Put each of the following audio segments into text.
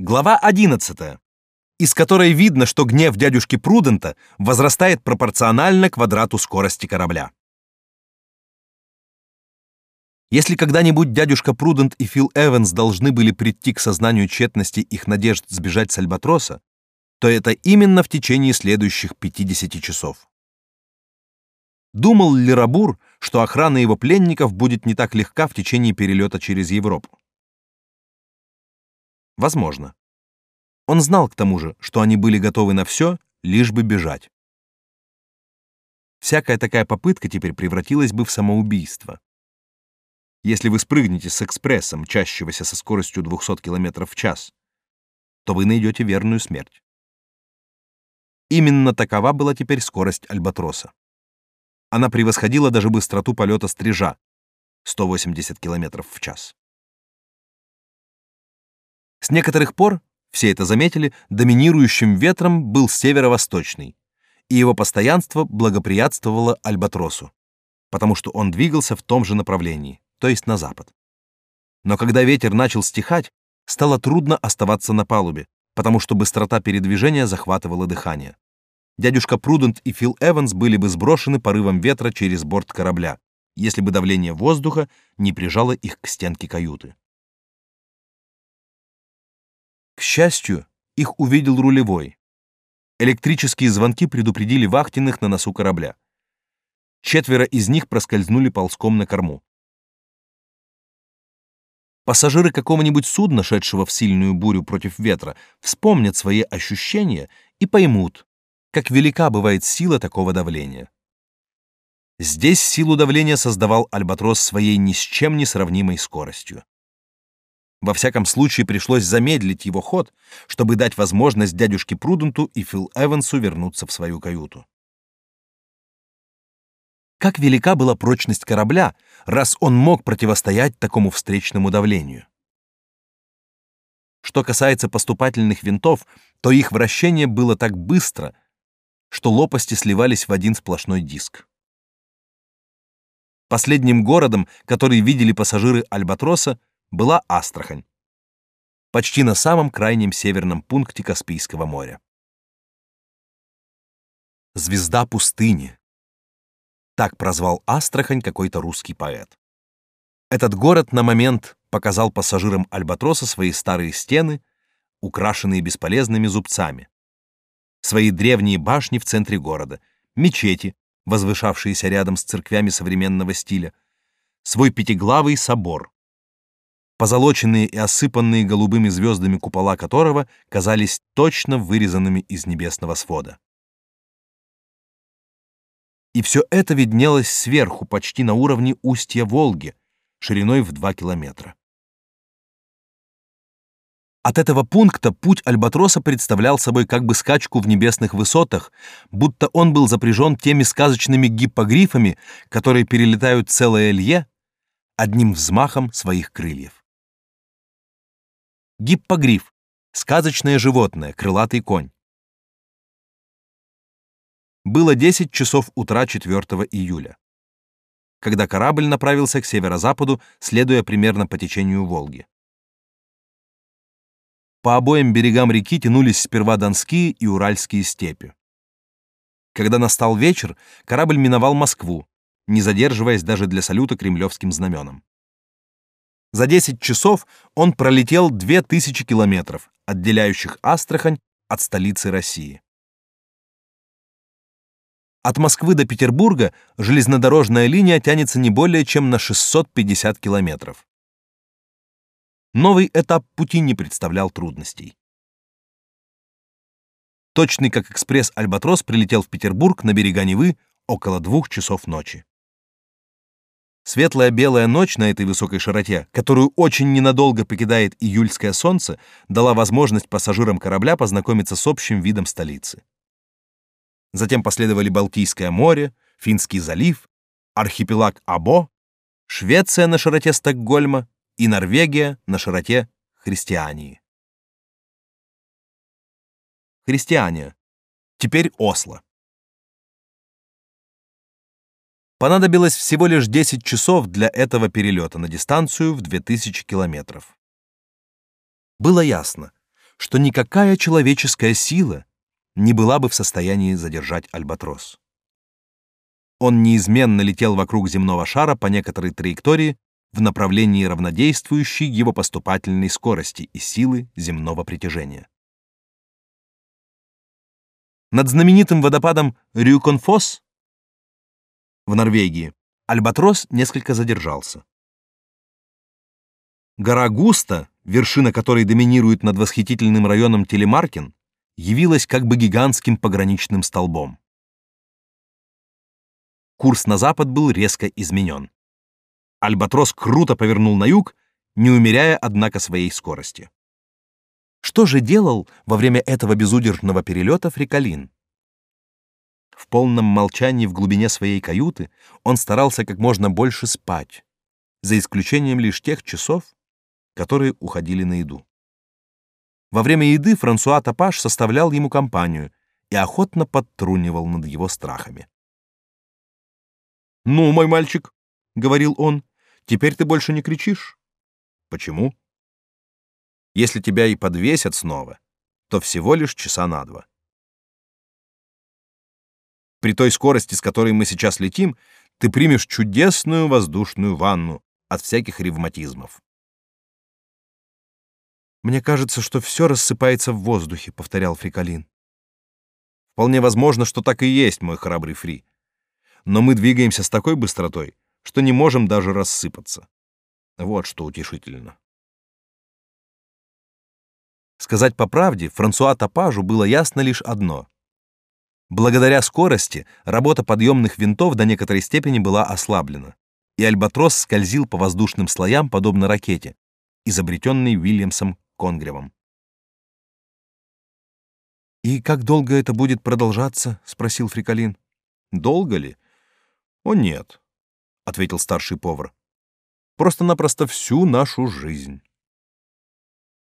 Глава 11, из которой видно, что гнев дядюшки Прудента возрастает пропорционально квадрату скорости корабля. Если когда-нибудь дядюшка Прудент и Фил Эванс должны были прийти к сознанию тщетности их надежд сбежать с Альбатроса, то это именно в течение следующих 50 часов. Думал ли Рабур, что охрана его пленников будет не так легка в течение перелета через Европу? Возможно. Он знал к тому же, что они были готовы на все, лишь бы бежать. Всякая такая попытка теперь превратилась бы в самоубийство. Если вы спрыгнете с экспресса, мчащегося со скоростью 200 км в час, то вы найдете верную смерть. Именно такова была теперь скорость альбатроса. Она превосходила даже быстроту полета стрижа 180 км в час. С некоторых пор, все это заметили, доминирующим ветром был северо-восточный, и его постоянство благоприятствовало альбатросу, потому что он двигался в том же направлении, то есть на запад. Но когда ветер начал стихать, стало трудно оставаться на палубе, потому что быстрота передвижения захватывала дыхание. Дядюшка Прудент и Фил Эванс были бы сброшены порывом ветра через борт корабля, если бы давление воздуха не прижало их к стенке каюты. К счастью, их увидел рулевой. Электрические звонки предупредили вахтенных на носу корабля. Четверо из них проскользнули ползком на корму. Пассажиры какого-нибудь судна, шедшего в сильную бурю против ветра, вспомнят свои ощущения и поймут, как велика бывает сила такого давления. Здесь силу давления создавал альбатрос своей ни с чем не сравнимой скоростью. Во всяком случае, пришлось замедлить его ход, чтобы дать возможность дядюшке Пруденту и Фил Эвансу вернуться в свою каюту. Как велика была прочность корабля, раз он мог противостоять такому встречному давлению. Что касается поступательных винтов, то их вращение было так быстро, что лопасти сливались в один сплошной диск. Последним городом, который видели пассажиры Альбатроса, была Астрахань, почти на самом крайнем северном пункте Каспийского моря. Звезда пустыни. Так прозвал Астрахань какой-то русский поэт. Этот город на момент показал пассажирам Альбатроса свои старые стены, украшенные бесполезными зубцами, свои древние башни в центре города, мечети, возвышавшиеся рядом с церквями современного стиля, свой пятиглавый собор, позолоченные и осыпанные голубыми звездами купола которого казались точно вырезанными из небесного свода. И все это виднелось сверху, почти на уровне устья Волги, шириной в 2 километра. От этого пункта путь Альбатроса представлял собой как бы скачку в небесных высотах, будто он был запряжен теми сказочными гиппогрифами, которые перелетают целое лье одним взмахом своих крыльев. Гиппогриф — сказочное животное, крылатый конь. Было 10 часов утра 4 июля, когда корабль направился к северо-западу, следуя примерно по течению Волги. По обоим берегам реки тянулись сперва донские и уральские степи. Когда настал вечер, корабль миновал Москву, не задерживаясь даже для салюта кремлевским знаменам. За 10 часов он пролетел 2000 километров, отделяющих Астрахань от столицы России. От Москвы до Петербурга железнодорожная линия тянется не более чем на 650 километров. Новый этап пути не представлял трудностей. Точный как экспресс Альбатрос прилетел в Петербург на берега Невы около двух часов ночи. Светлая белая ночь на этой высокой широте, которую очень ненадолго покидает июльское солнце, дала возможность пассажирам корабля познакомиться с общим видом столицы. Затем последовали Балтийское море, Финский залив, архипелаг Або, Швеция на широте Стокгольма и Норвегия на широте Христиании. Христиания. Теперь Осло. Понадобилось всего лишь 10 часов для этого перелета на дистанцию в 2000 километров. Было ясно, что никакая человеческая сила не была бы в состоянии задержать альбатрос. Он неизменно летел вокруг земного шара по некоторой траектории в направлении равнодействующей его поступательной скорости и силы земного притяжения. Над знаменитым водопадом Рюконфос в Норвегии альбатрос несколько задержался. Гора Густа, вершина которой доминирует над восхитительным районом Телемаркин, явилась как бы гигантским пограничным столбом. Курс на запад был резко изменен. Альбатрос круто повернул на юг, не умеряя, однако, своей скорости. Что же делал во время этого безудержного перелета Фрикалин? В полном молчании в глубине своей каюты он старался как можно больше спать, за исключением лишь тех часов, которые уходили на еду. Во время еды Франсуа Тапаш составлял ему компанию и охотно подтрунивал над его страхами. «Ну, мой мальчик», — говорил он, — «теперь ты больше не кричишь». «Почему?» «Если тебя и подвесят снова, то всего лишь часа на два. При той скорости, с которой мы сейчас летим, ты примешь чудесную воздушную ванну от всяких ревматизмов. Мне кажется, что все рассыпается в воздухе, повторял Фрикалин. Вполне возможно, что так и есть, мой храбрый Фри. Но мы двигаемся с такой быстротой, что не можем даже рассыпаться. Вот что утешительно. Сказать по правде, Франсуа Тапажу было ясно лишь одно. Благодаря скорости работа подъемных винтов до некоторой степени была ослаблена, и альбатрос скользил по воздушным слоям подобно ракете, изобретенной Уильямсом Конгревом. «И как долго это будет продолжаться?» — спросил Фрикалин. «Долго ли? О, нет», — ответил старший повар. «Просто-напросто всю нашу жизнь».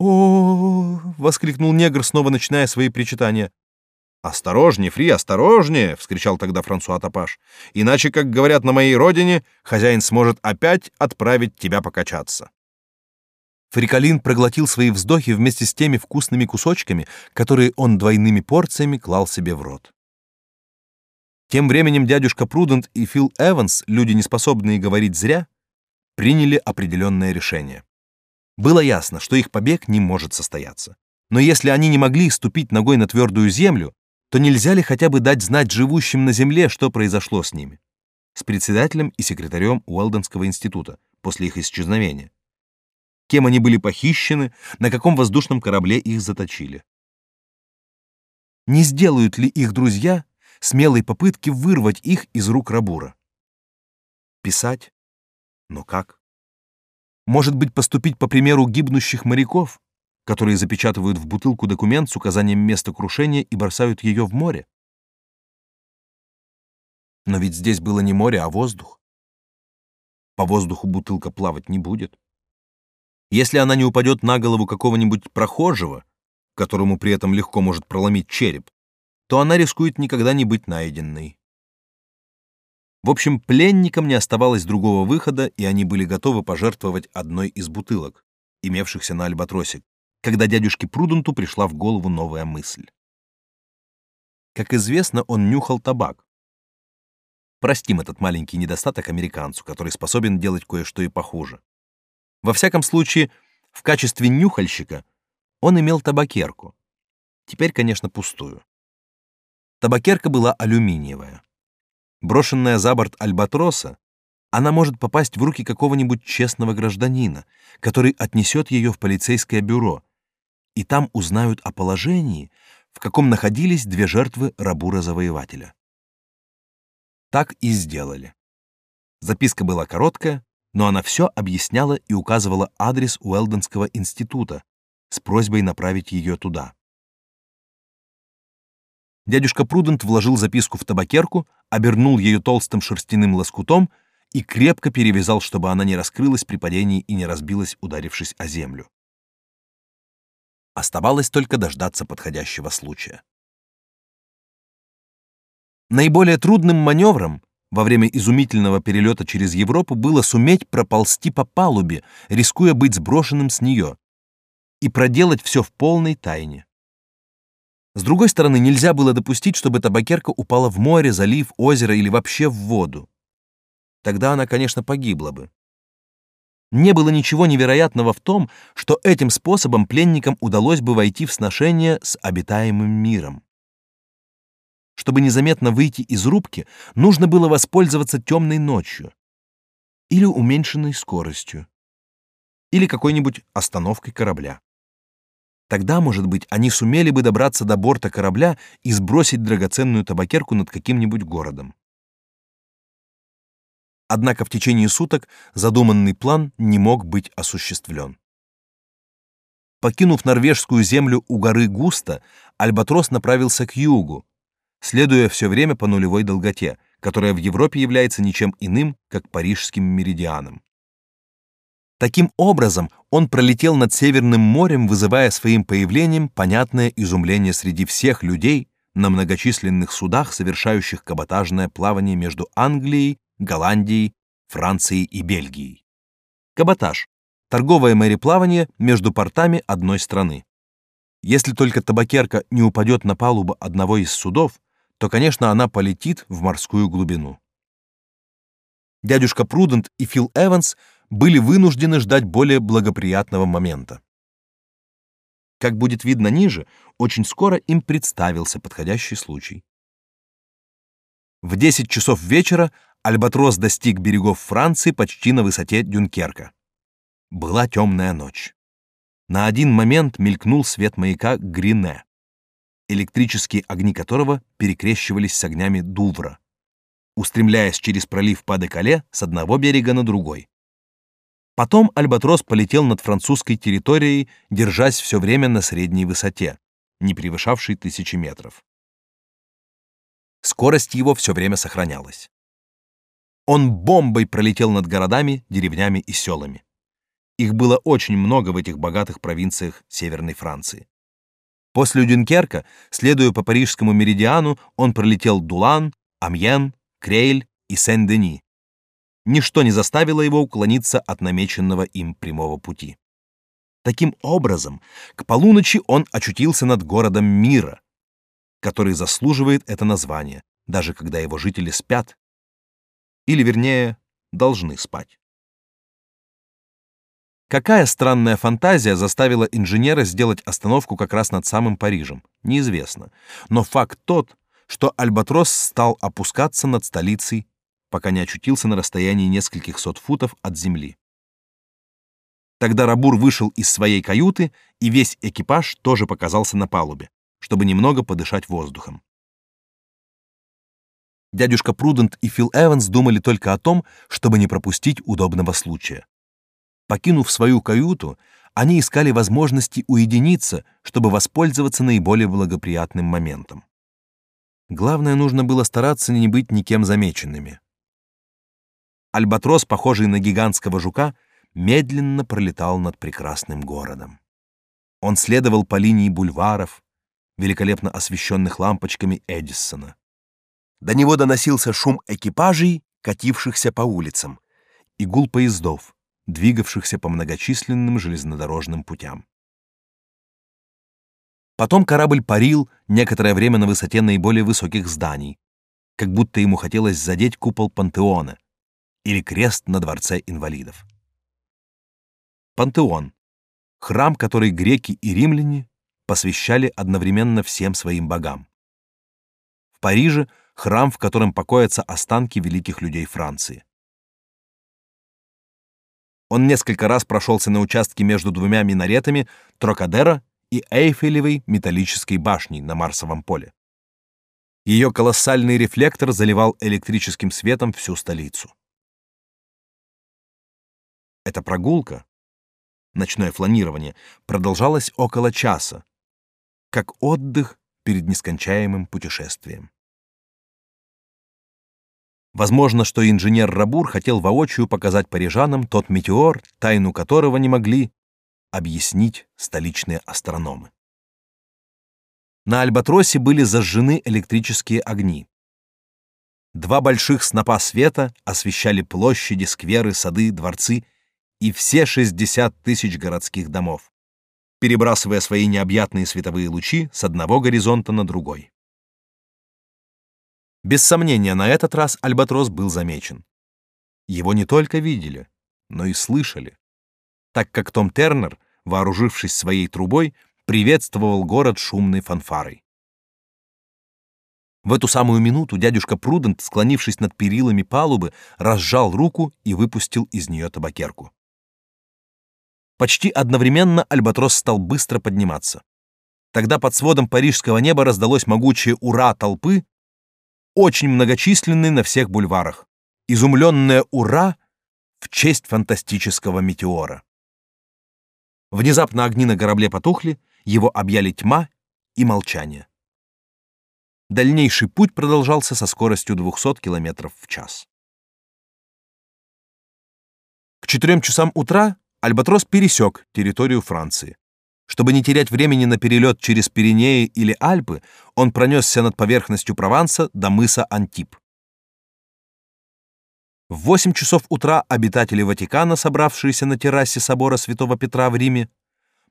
«О!» — воскликнул негр, снова начиная свои причитания. «Осторожнее, Фри, осторожнее!» — вскричал тогда Франсуа Тапаш. «Иначе, как говорят на моей родине, хозяин сможет опять отправить тебя покачаться». Фрикалин проглотил свои вздохи вместе с теми вкусными кусочками, которые он двойными порциями клал себе в рот. Тем временем дядюшка Прудент и Фил Эванс, люди, неспособные говорить зря, приняли определенное решение. Было ясно, что их побег не может состояться. Но если они не могли ступить ногой на твердую землю, то нельзя ли хотя бы дать знать живущим на земле, что произошло с ними? С председателем и секретарем Уэлденского института после их исчезновения кем они были похищены, на каком воздушном корабле их заточили. Не сделают ли их друзья смелой попытки вырвать их из рук Рабура? Писать? Но как? Может быть, поступить по примеру гибнущих моряков, которые запечатывают в бутылку документ с указанием места крушения и бросают ее в море? Но ведь здесь было не море, а воздух. По воздуху бутылка плавать не будет. Если она не упадет на голову какого-нибудь прохожего, которому при этом легко может проломить череп, то она рискует никогда не быть найденной. В общем, пленникам не оставалось другого выхода, и они были готовы пожертвовать одной из бутылок, имевшихся на альбатросе, когда дядюшке Пруденту пришла в голову новая мысль. Как известно, он нюхал табак. Простим этот маленький недостаток американцу, который способен делать кое-что и похуже. Во всяком случае, в качестве нюхальщика он имел табакерку. Теперь, конечно, пустую. Табакерка была алюминиевая. Брошенная за борт альбатроса, она может попасть в руки какого-нибудь честного гражданина, который отнесет ее в полицейское бюро, и там узнают о положении, в каком находились две жертвы рабура-завоевателя. Так и сделали. Записка была короткая, но она все объясняла и указывала адрес Уэлденского института с просьбой направить ее туда. Дядюшка Прудент вложил записку в табакерку, обернул ее толстым шерстяным лоскутом и крепко перевязал, чтобы она не раскрылась при падении и не разбилась, ударившись о землю. Оставалось только дождаться подходящего случая. Наиболее трудным маневром во время изумительного перелета через Европу было суметь проползти по палубе, рискуя быть сброшенным с нее. и проделать все в полной тайне. С другой стороны, нельзя было допустить, чтобы табакерка упала в море, залив, озеро или вообще в воду. Тогда она, конечно, погибла бы. Не было ничего невероятного в том, что этим способом пленникам удалось бы войти в сношение с обитаемым миром. Чтобы незаметно выйти из рубки, нужно было воспользоваться темной ночью или уменьшенной скоростью, или какой-нибудь остановкой корабля. Тогда, может быть, они сумели бы добраться до борта корабля и сбросить драгоценную табакерку над каким-нибудь городом. Однако в течение суток задуманный план не мог быть осуществлен. Покинув норвежскую землю у горы Густа, Альбатрос направился к югу, следуя все время по нулевой долготе, которая в Европе является ничем иным, как парижским меридианом. Таким образом, он пролетел над Северным морем, вызывая своим появлением понятное изумление среди всех людей на многочисленных судах, совершающих каботажное плавание между Англией, Голландией, Францией и Бельгией. Каботаж торговое мореплавание между портами одной страны. Если только табакерка не упадет на палубу одного из судов, то, конечно, она полетит в морскую глубину. Дядюшка Прудент и Фил Эванс были вынуждены ждать более благоприятного момента. Как будет видно ниже, очень скоро им представился подходящий случай. В 10 часов вечера Альбатрос достиг берегов Франции почти на высоте Дюнкерка. Была темная ночь. На один момент мелькнул свет маяка Грине электрические огни которого перекрещивались с огнями Дувра, устремляясь через пролив Паде-Кале с одного берега на другой. Потом Альбатрос полетел над французской территорией, держась все время на средней высоте, не превышавшей тысячи метров. Скорость его все время сохранялась. Он бомбой пролетел над городами, деревнями и селами. Их было очень много в этих богатых провинциях Северной Франции. После Дюнкерка, следуя по парижскому меридиану, он пролетел Дулан, Амьен, Крейль и Сен-Дени. Ничто не заставило его уклониться от намеченного им прямого пути. Таким образом, к полуночи он очутился над городом мира, который заслуживает это название, даже когда его жители спят, или, вернее, должны спать. Какая странная фантазия заставила инженера сделать остановку как раз над самым Парижем, неизвестно. Но факт тот, что Альбатрос стал опускаться над столицей, пока не очутился на расстоянии нескольких сот футов от земли. Тогда Рабур вышел из своей каюты, и весь экипаж тоже показался на палубе, чтобы немного подышать воздухом. Дядюшка Прудент и Фил Эванс думали только о том, чтобы не пропустить удобного случая. Покинув свою каюту, они искали возможности уединиться, чтобы воспользоваться наиболее благоприятным моментом. Главное, нужно было стараться не быть никем замеченными. Альбатрос, похожий на гигантского жука, медленно пролетал над прекрасным городом. Он следовал по линии бульваров, великолепно освещенных лампочками Эдисона. До него доносился шум экипажей, катившихся по улицам, и гул поездов, двигавшихся по многочисленным железнодорожным путям. Потом корабль парил некоторое время на высоте наиболее высоких зданий, как будто ему хотелось задеть купол пантеона или крест на дворце инвалидов. Пантеон — храм, который греки и римляне посвящали одновременно всем своим богам. В Париже — храм, в котором покоятся останки великих людей Франции. Он несколько раз прошелся на участке между двумя минаретами Трокадера и Эйфелевой металлической башней на Марсовом поле. Ее колоссальный рефлектор заливал электрическим светом всю столицу. Эта прогулка, ночное фланирование, продолжалась около часа, как отдых перед нескончаемым путешествием. Возможно, что инженер Рабур хотел воочию показать парижанам тот метеор, тайну которого не могли объяснить столичные астрономы. На Альбатросе были зажжены электрические огни. Два больших снопа света освещали площади, скверы, сады, дворцы и все 60 тысяч городских домов. перебрасывая свои необъятные световые лучи с одного горизонта на другой. Без сомнения, на этот раз альбатрос был замечен. Его не только видели, но и слышали, так как Том Тернер, вооружившись своей трубой, приветствовал город шумной фанфарой. В эту самую минуту дядюшка Прудент, склонившись над перилами палубы, разжал руку и выпустил из нее табакерку. Почти одновременно альбатрос стал быстро подниматься. Тогда под сводом парижского неба раздалось могучее «Ура!» толпы, очень многочисленной на всех бульварах. Изумленное «Ура!» в честь фантастического метеора. Внезапно огни на корабле потухли, его объяли тьма и молчание. Дальнейший путь продолжался со скоростью 200 км в час. К четырем часам утра Альбатрос пересек территорию Франции. Чтобы не терять времени на перелет через Пиренеи или Альпы, он пронесся над поверхностью Прованса до мыса Антип. В 8 часов утра обитатели Ватикана, собравшиеся на террасе собора Святого Петра в Риме,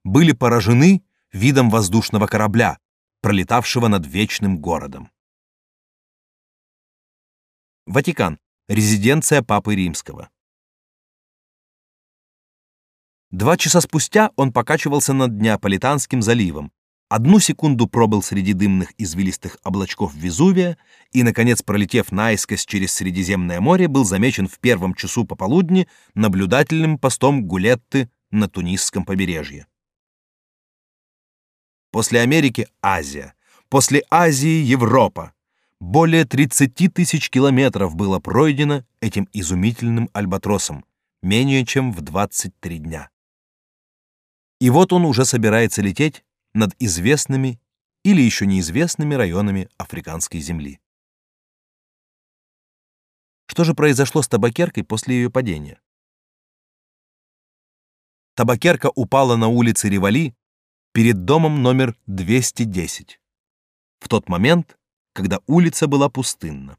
были поражены видом воздушного корабля, пролетавшего над вечным городом. Ватикан. Резиденция Папы Римского. Два часа спустя он покачивался над Неаполитанским заливом, одну секунду пробыл среди дымных извилистых облачков Везувия и, наконец, пролетев наискось через Средиземное море, был замечен в первом часу пополудни наблюдательным постом Гулетты на Тунисском побережье. После Америки — Азия, после Азии — Европа. Более 30 тысяч километров было пройдено этим изумительным альбатросом, менее чем в 23 дня. И вот он уже собирается лететь над известными или еще неизвестными районами африканской земли. Что же произошло с табакеркой после ее падения? Табакерка упала на улице Ривали перед домом номер 210. В тот момент, когда улица была пустынна.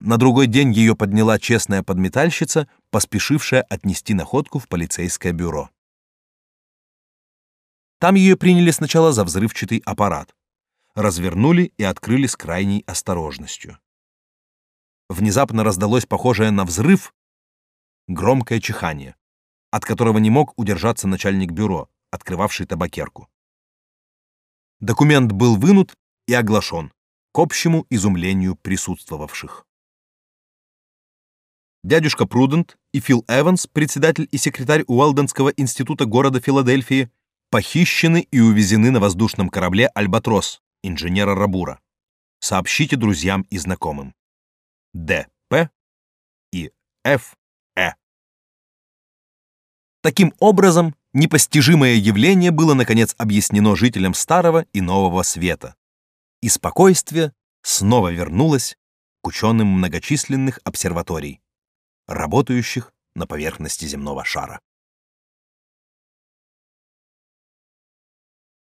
На другой день ее подняла честная подметальщица, поспешившая отнести находку в полицейское бюро. Там ее приняли сначала за взрывчатый аппарат, развернули и открыли с крайней осторожностью. Внезапно раздалось похожее на взрыв громкое чихание, от которого не мог удержаться начальник бюро, открывавший табакерку. Документ был вынут и оглашен к общему изумлению присутствовавших. Дядюшка Прудент и Фил Эванс, председатель и секретарь Уэлденского института города Филадельфии, похищены и увезены на воздушном корабле Альбатрос инженера Рабура. Сообщите друзьям и знакомым. Д. П. и Ф. Э. Таким образом, непостижимое явление было наконец объяснено жителям Старого и Нового Света, и спокойствие снова вернулось к ученым многочисленных обсерваторий, работающих на поверхности земного шара.